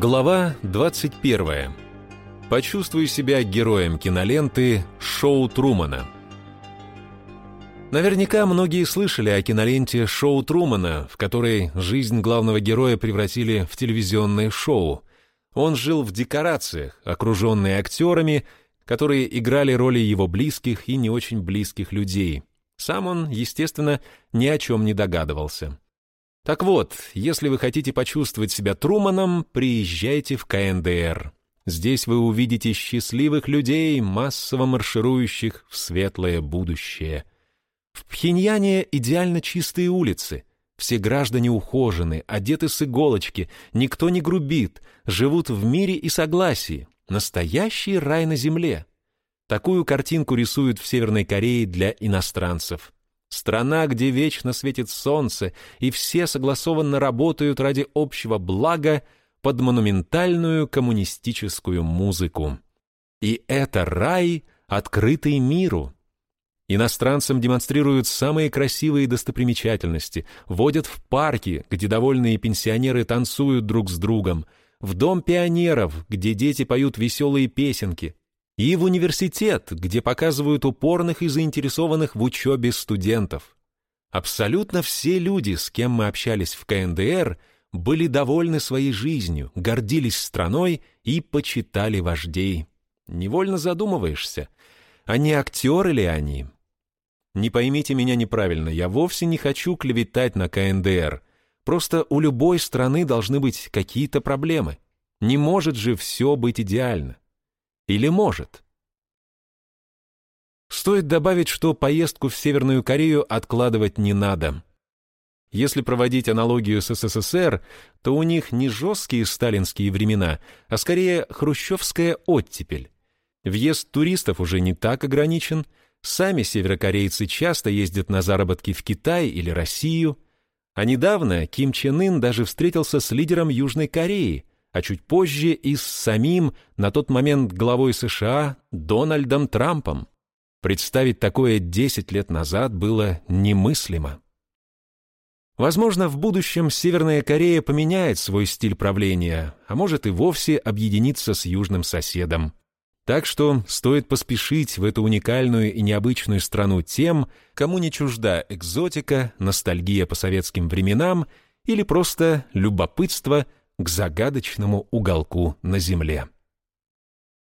Глава 21. Почувствуй себя героем киноленты «Шоу Трумана». Наверняка многие слышали о киноленте «Шоу Трумана», в которой жизнь главного героя превратили в телевизионное шоу. Он жил в декорациях, окруженный актерами, которые играли роли его близких и не очень близких людей. Сам он, естественно, ни о чем не догадывался. Так вот, если вы хотите почувствовать себя Труманом, приезжайте в КНДР. Здесь вы увидите счастливых людей, массово марширующих в светлое будущее. В Пхеньяне идеально чистые улицы. Все граждане ухожены, одеты с иголочки, никто не грубит, живут в мире и согласии. Настоящий рай на земле. Такую картинку рисуют в Северной Корее для иностранцев. Страна, где вечно светит солнце, и все согласованно работают ради общего блага под монументальную коммунистическую музыку. И это рай, открытый миру. Иностранцам демонстрируют самые красивые достопримечательности, водят в парки, где довольные пенсионеры танцуют друг с другом, в дом пионеров, где дети поют веселые песенки, и в университет, где показывают упорных и заинтересованных в учебе студентов. Абсолютно все люди, с кем мы общались в КНДР, были довольны своей жизнью, гордились страной и почитали вождей. Невольно задумываешься, а не актеры ли они? Не поймите меня неправильно, я вовсе не хочу клеветать на КНДР. Просто у любой страны должны быть какие-то проблемы. Не может же все быть идеально. Или может? Стоит добавить, что поездку в Северную Корею откладывать не надо. Если проводить аналогию с СССР, то у них не жесткие сталинские времена, а скорее хрущевская оттепель. Въезд туристов уже не так ограничен, сами северокорейцы часто ездят на заработки в Китай или Россию, а недавно Ким Чен Ын даже встретился с лидером Южной Кореи, а чуть позже и с самим, на тот момент главой США, Дональдом Трампом. Представить такое 10 лет назад было немыслимо. Возможно, в будущем Северная Корея поменяет свой стиль правления, а может и вовсе объединиться с южным соседом. Так что стоит поспешить в эту уникальную и необычную страну тем, кому не чужда экзотика, ностальгия по советским временам или просто любопытство – к загадочному уголку на земле.